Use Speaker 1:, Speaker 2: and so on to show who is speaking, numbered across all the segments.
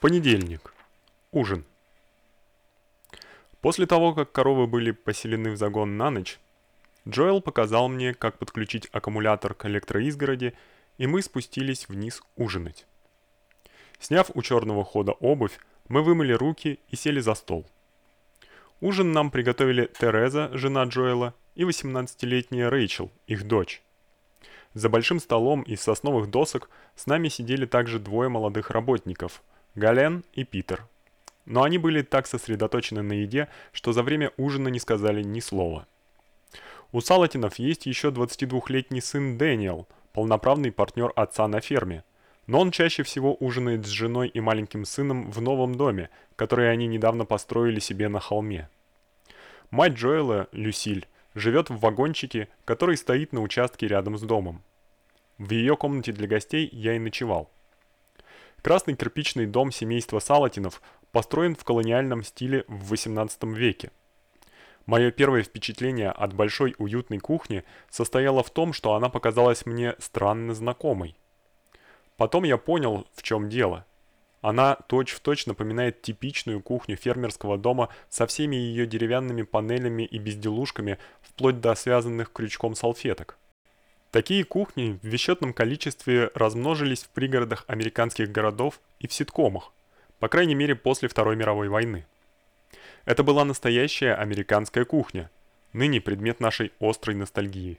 Speaker 1: Понедельник. Ужин. После того, как коровы были поселены в загон на ночь, Джоэл показал мне, как подключить аккумулятор к электроизгороди, и мы спустились вниз ужинать. Сняв у черного хода обувь, мы вымыли руки и сели за стол. Ужин нам приготовили Тереза, жена Джоэла, и 18-летняя Рэйчел, их дочь. За большим столом из сосновых досок с нами сидели также двое молодых работников – Гален и Питер. Но они были так сосредоточены на еде, что за время ужина не сказали ни слова. У Салатинов есть еще 22-летний сын Дэниел, полноправный партнер отца на ферме. Но он чаще всего ужинает с женой и маленьким сыном в новом доме, который они недавно построили себе на холме. Мать Джоэла, Люсиль, живет в вагончике, который стоит на участке рядом с домом. В ее комнате для гостей я и ночевал. Красный кирпичный дом семейства Салатинов построен в колониальном стиле в XVIII веке. Мое первое впечатление от большой уютной кухни состояло в том, что она показалась мне странно знакомой. Потом я понял, в чем дело. Она точь-в-точь точь напоминает типичную кухню фермерского дома со всеми ее деревянными панелями и безделушками, вплоть до связанных крючком салфеток. Такие кухни в бесчетном количестве размножились в пригородах американских городов и в ситкомах, по крайней мере после Второй мировой войны. Это была настоящая американская кухня, ныне предмет нашей острой ностальгии.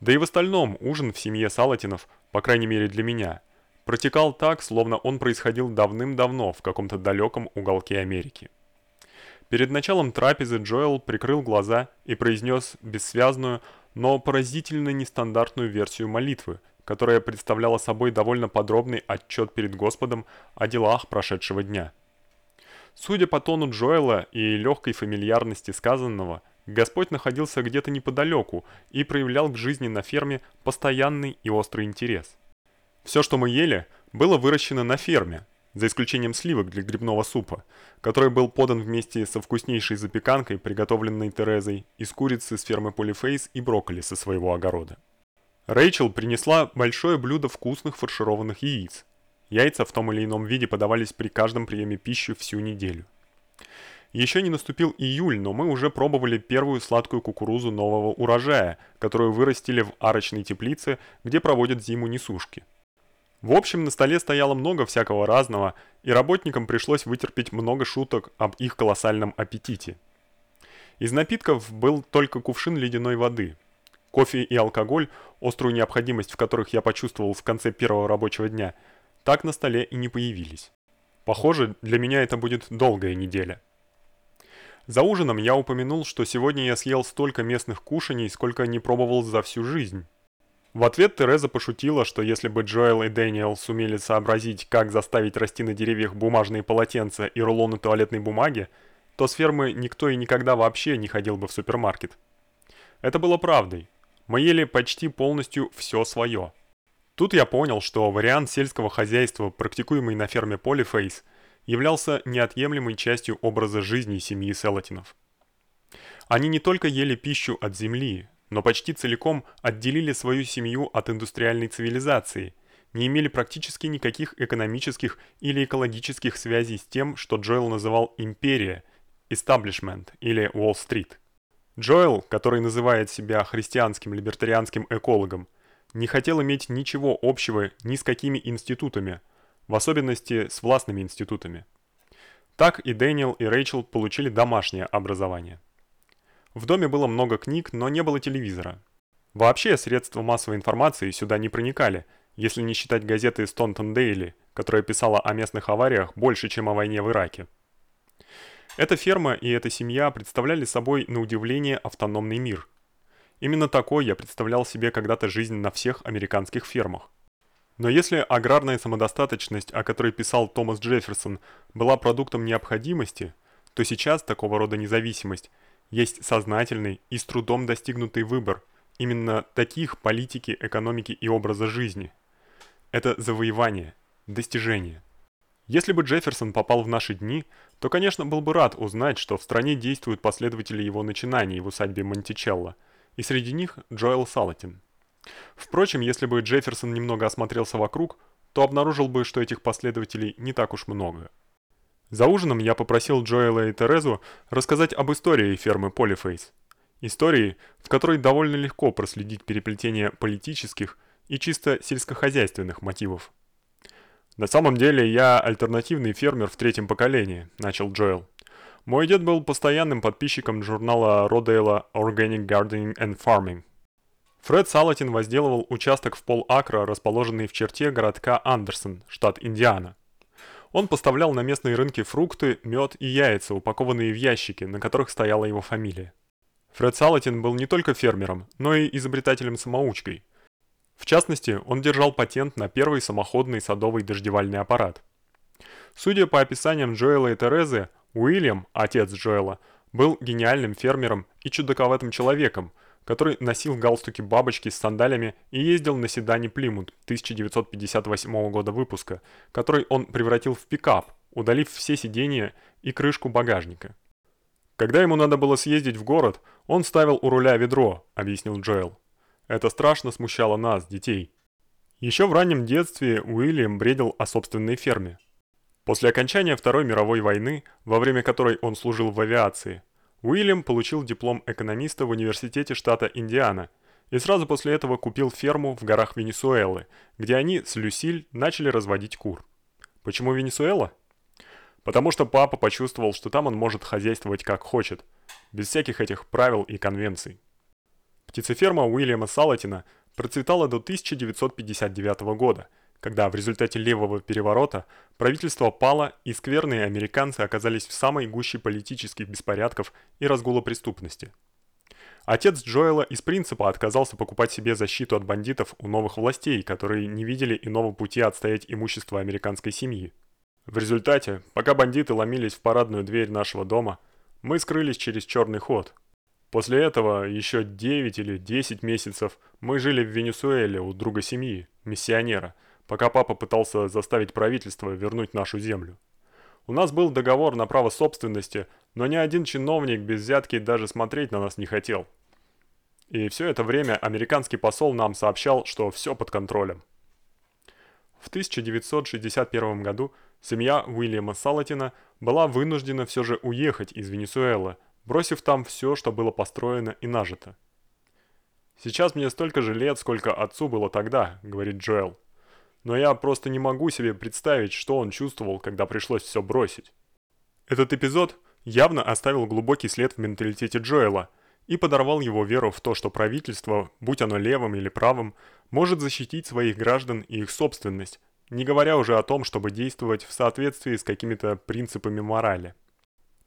Speaker 1: Да и в остальном ужин в семье Салатинов, по крайней мере для меня, протекал так, словно он происходил давным-давно в каком-то далеком уголке Америки. Перед началом трапезы Джоэл прикрыл глаза и произнес бессвязную, но поразительно нестандартную версию молитвы, которая представляла собой довольно подробный отчет перед Господом о делах прошедшего дня. Судя по тону Джоэла и легкой фамильярности сказанного, Господь находился где-то неподалеку и проявлял к жизни на ферме постоянный и острый интерес. Все, что мы ели, было выращено на ферме, за исключением сливок для грибного супа, который был подан вместе со вкуснейшей запеканкой, приготовленной Терезой, из курицы с фермы Polyface и брокколи со своего огорода. Рэйчел принесла большое блюдо вкусных фаршированных яиц. Яйца в том или ином виде подавались при каждом приеме пищи всю неделю. Еще не наступил июль, но мы уже пробовали первую сладкую кукурузу нового урожая, которую вырастили в арочной теплице, где проводят зиму несушки. В общем, на столе стояло много всякого разного, и работникам пришлось вытерпеть много шуток об их колоссальном аппетите. Из напитков был только кувшин ледяной воды. Кофе и алкоголь, острую необходимость в которых я почувствовал в конце первого рабочего дня, так на столе и не появились. Похоже, для меня это будет долгая неделя. За ужином я упомянул, что сегодня я съел столько местных кушаний, сколько не пробовал за всю жизнь. В ответ Тереза пошутила, что если бы Джоэл и Дэниел сумели сообразить, как заставить расти на деревьях бумажные полотенца и рулоны туалетной бумаги, то с фермы никто и никогда вообще не ходил бы в супермаркет. Это было правдой. Мы ели почти полностью все свое. Тут я понял, что вариант сельского хозяйства, практикуемый на ферме Polyface, являлся неотъемлемой частью образа жизни семьи Селатинов. Они не только ели пищу от земли, но почти целиком отделили свою семью от индустриальной цивилизации, не имели практически никаких экономических или экологических связей с тем, что Джоэл называл империя, establishment или Уолл-стрит. Джоэл, который называет себя христианским либертарианским экологом, не хотел иметь ничего общего ни с какими институтами, в особенности с властными институтами. Так и Дэниел и Рэйчел получили домашнее образование. В доме было много книг, но не было телевизора. Вообще средства массовой информации сюда не проникали, если не считать газеты Стонтон Дейли, которая писала о местных авариях больше, чем о войне в Ираке. Эта ферма и эта семья представляли собой на удивление автономный мир. Именно такой я представлял себе когда-то жизнь на всех американских фермах. Но если аграрная самодостаточность, о которой писал Томас Джефферсон, была продуктом необходимости, то сейчас такого рода независимость – есть сознательный и с трудом достигнутый выбор именно таких политики, экономики и образа жизни. Это завоевание, достижение. Если бы Джефферсон попал в наши дни, то, конечно, был бы рад узнать, что в стране действуют последователи его начинаний в усадьбе Монтичелло, и среди них Джоэл Салатин. Впрочем, если бы Джефферсон немного осмотрелся вокруг, то обнаружил бы, что этих последователей не так уж много. За ужином я попросил Джоэла и Терезу рассказать об истории фермы Polyface. Истории, в которой довольно легко проследить переплетение политических и чисто сельскохозяйственных мотивов. На самом деле я альтернативный фермер в третьем поколении, начал Джоэл. Мой дед был постоянным подписчиком журнала Родейла Organic Gardening and Farming. Фред Салатин возделывал участок в полакра, расположенный в черте городка Андерсон, штат Индиана. Он поставлял на местные рынки фрукты, мед и яйца, упакованные в ящики, на которых стояла его фамилия. Фред Салатин был не только фермером, но и изобретателем-самоучкой. В частности, он держал патент на первый самоходный садовый дождевальный аппарат. Судя по описаниям Джоэла и Терезы, Уильям, отец Джоэла, был гениальным фермером и чудаковатым человеком, который носил галстуки-бабочки с сандалями и ездил на седане Плимут 1958 года выпуска, который он превратил в пикап, удалив все сиденья и крышку багажника. Когда ему надо было съездить в город, он ставил у руля ведро, объяснил Джоэл. Это страшно смущало нас, детей. Еще в раннем детстве Уильям бредил о собственной ферме. После окончания Второй мировой войны, во время которой он служил в авиации, Уильям получил диплом экономиста в университете штата Индиана и сразу после этого купил ферму в горах Венесуэлы, где они с Люсиль начали разводить кур. Почему Венесуэла? Потому что папа почувствовал, что там он может хозяйствовать как хочет, без всяких этих правил и конвенций. Птицеферма Уильяма Салатина процветала до 1959 года, когда в результате левого переворота правительство пало и скверные американцы оказались в самой гуще политических беспорядков и разгула преступности. Отец Джоэла из принципа отказался покупать себе защиту от бандитов у новых властей, которые не видели иного пути отстоять имущество американской семьи. В результате, пока бандиты ломились в парадную дверь нашего дома, мы скрылись через черный ход. После этого еще 9 или 10 месяцев мы жили в Венесуэле у друга семьи, миссионера – пока папа пытался заставить правительство вернуть нашу землю. У нас был договор на право собственности, но ни один чиновник без взятки даже смотреть на нас не хотел. И все это время американский посол нам сообщал, что все под контролем. В 1961 году семья Уильяма Салатина была вынуждена все же уехать из Венесуэлы, бросив там все, что было построено и нажито. Сейчас мне столько же лет, сколько отцу было тогда, говорит Джоэл но я просто не могу себе представить, что он чувствовал, когда пришлось все бросить. Этот эпизод явно оставил глубокий след в менталитете Джоэла и подорвал его веру в то, что правительство, будь оно левым или правым, может защитить своих граждан и их собственность, не говоря уже о том, чтобы действовать в соответствии с какими-то принципами морали.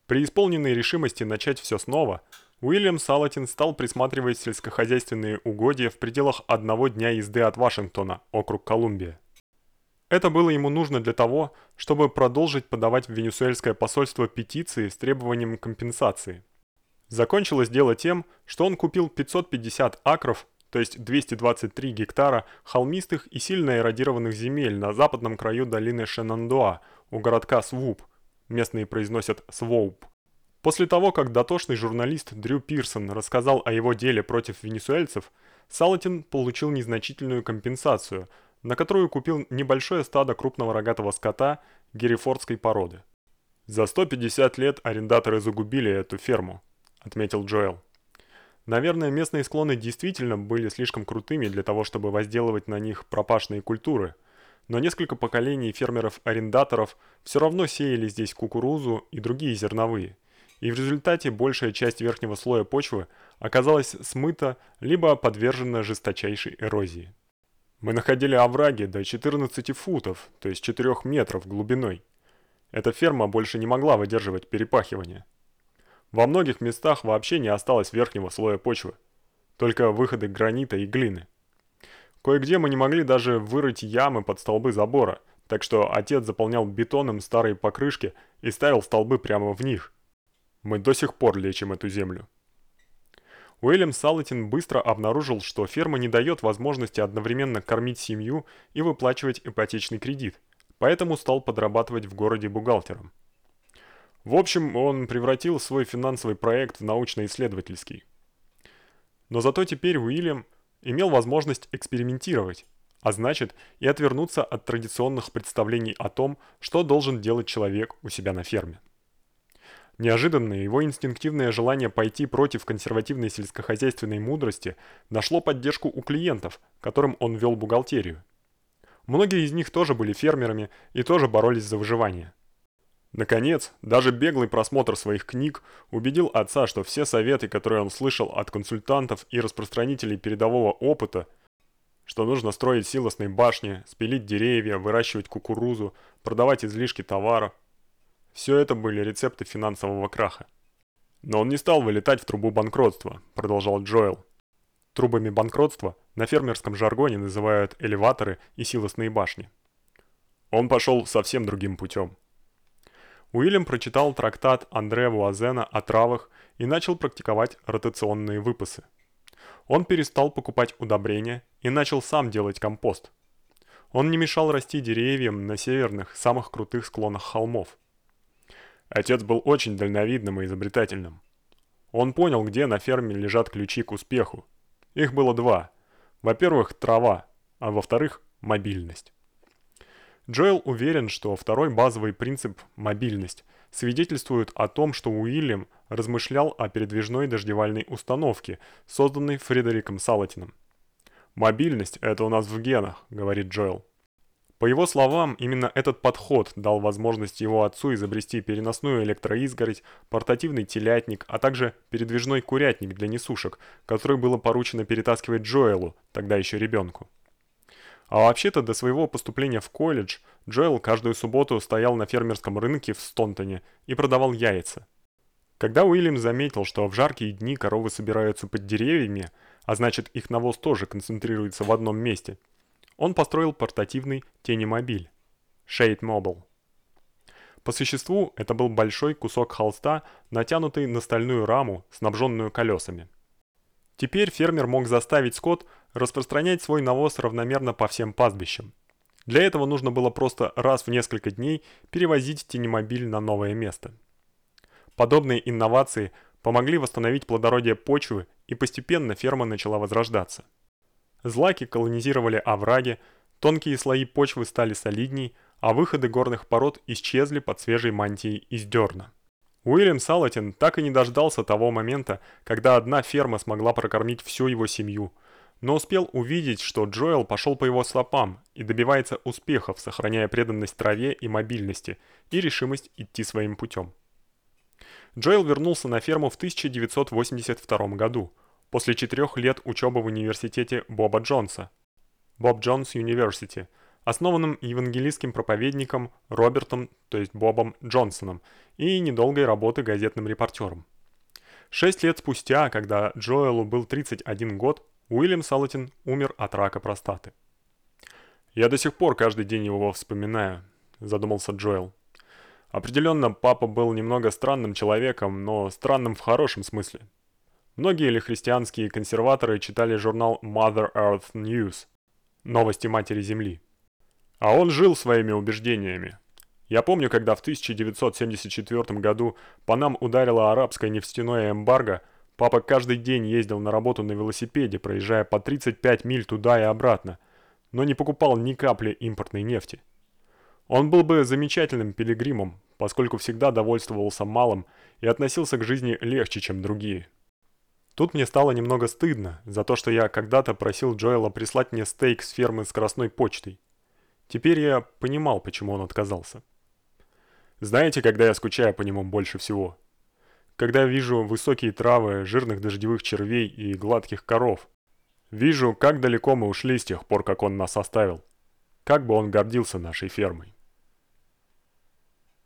Speaker 1: При исполненной решимости начать все снова, Уильям Салатин стал присматривать сельскохозяйственные угодья в пределах одного дня езды от Вашингтона, округ Колумбия. Это было ему нужно для того, чтобы продолжить подавать в венесуэльское посольство петиции с требованием компенсации. Закончилось дело тем, что он купил 550 акров, то есть 223 гектара холмистых и сильно эродированных земель на западном краю долины Шенандуа у городка Свуп. Местные произносят Своуп. После того, как дотошный журналист Дрю Пирсон рассказал о его деле против венесуэльцев, Салатин получил незначительную компенсацию – на которую купил небольшое стадо крупного рогатого скота герефордской породы. За 150 лет арендаторы загубили эту ферму, отметил Джоэл. Наверное, местные склоны действительно были слишком крутыми для того, чтобы возделывать на них пропашные культуры, но несколько поколений фермеров-арендаторов все равно сеяли здесь кукурузу и другие зерновые. И в результате большая часть верхнего слоя почвы оказалась смыта либо подвержена жесточайшей эрозии. Мы находили овраги до 14 футов, то есть 4 метров глубиной. Эта ферма больше не могла выдерживать перепахивания. Во многих местах вообще не осталось верхнего слоя почвы, только выходы гранита и глины. Кое-где мы не могли даже вырыть ямы под столбы забора, так что отец заполнял бетоном старые покрышки и ставил столбы прямо в них. Мы до сих пор лечим эту землю. Уильям Салатин быстро обнаружил, что ферма не дает возможности одновременно кормить семью и выплачивать ипотечный кредит, поэтому стал подрабатывать в городе бухгалтером. В общем, он превратил свой финансовый проект в научно-исследовательский. Но зато теперь Уильям имел возможность экспериментировать, а значит и отвернуться от традиционных представлений о том, что должен делать человек у себя на ферме. Неожиданно его инстинктивное желание пойти против консервативной сельскохозяйственной мудрости нашло поддержку у клиентов, которым он вел бухгалтерию. Многие из них тоже были фермерами и тоже боролись за выживание. Наконец, даже беглый просмотр своих книг убедил отца, что все советы, которые он слышал от консультантов и распространителей передового опыта, что нужно строить силосные башни, спилить деревья, выращивать кукурузу, продавать излишки товара, все это были рецепты финансового краха. Но он не стал вылетать в трубу банкротства, продолжал Джоэл. Трубами банкротства на фермерском жаргоне называют элеваторы и силосные башни. Он пошел совсем другим путем. Уильям прочитал трактат Андре Вуазена о травах и начал практиковать ротационные выпасы. Он перестал покупать удобрения и начал сам делать компост. Он не мешал расти деревьям на северных, самых крутых склонах холмов. Отец был очень дальновидным и изобретательным. Он понял, где на ферме лежат ключи к успеху. Их было два. Во-первых, трава, а во-вторых, мобильность. Джоэл уверен, что второй базовый принцип мобильность свидетельствует о том, что Уильям размышлял о передвижной дождевальной установке, созданной Фредериком Салатином. Мобильность это у нас в генах, говорит Джоэл. По его словам, именно этот подход дал возможность его отцу изобрести переносную электроизгородь, портативный телятник, а также передвижной курятник для несушек, который было поручено перетаскивать Джоэлу, тогда еще ребенку. А вообще-то до своего поступления в колледж Джоэл каждую субботу стоял на фермерском рынке в Стонтоне и продавал яйца. Когда Уильям заметил, что в жаркие дни коровы собираются под деревьями, а значит их навоз тоже концентрируется в одном месте – он построил портативный тенемобиль Shade Mobile. По существу это был большой кусок холста, натянутый на стальную раму, снабженную колесами. Теперь фермер мог заставить скот распространять свой навоз равномерно по всем пастбищам. Для этого нужно было просто раз в несколько дней перевозить тенемобиль на новое место. Подобные инновации помогли восстановить плодородие почвы, и постепенно ферма начала возрождаться. Злаки колонизировали овраги, тонкие слои почвы стали солидней, а выходы горных пород исчезли под свежей мантией из дерна. Уильям Салатин так и не дождался того момента, когда одна ферма смогла прокормить всю его семью, но успел увидеть, что Джоэл пошел по его стопам и добивается успехов, сохраняя преданность траве и мобильности и решимость идти своим путем. Джоэл вернулся на ферму в 1982 году, после четырех лет учебы в университете Боба Джонса, Боб Джонс University, основанном евангелистским проповедником Робертом, то есть Бобом Джонсоном, и недолгой работы газетным репортером. Шесть лет спустя, когда Джоэлу был 31 год, Уильям Салатин умер от рака простаты. «Я до сих пор каждый день его вспоминаю», — задумался Джоэл. Определенно, папа был немного странным человеком, но странным в хорошем смысле. Многие ли христианские консерваторы читали журнал Mother Earth News Новости матери Земли. А он жил своими убеждениями. Я помню, когда в 1974 году по нам ударило арабское нефтяное эмбарго, папа каждый день ездил на работу на велосипеде, проезжая по 35 миль туда и обратно, но не покупал ни капли импортной нефти. Он был бы замечательным пилигримом, поскольку всегда довольствовался малым и относился к жизни легче, чем другие. Тут мне стало немного стыдно за то, что я когда-то просил Джоэла прислать мне стейк с фермы с красной почтой. Теперь я понимал, почему он отказался. Знаете, когда я скучаю по нему больше всего? Когда вижу высокие травы, жирных дождевых червей и гладких коров. Вижу, как далеко мы ушли с тех пор, как он нас оставил. Как бы он гордился нашей фермой.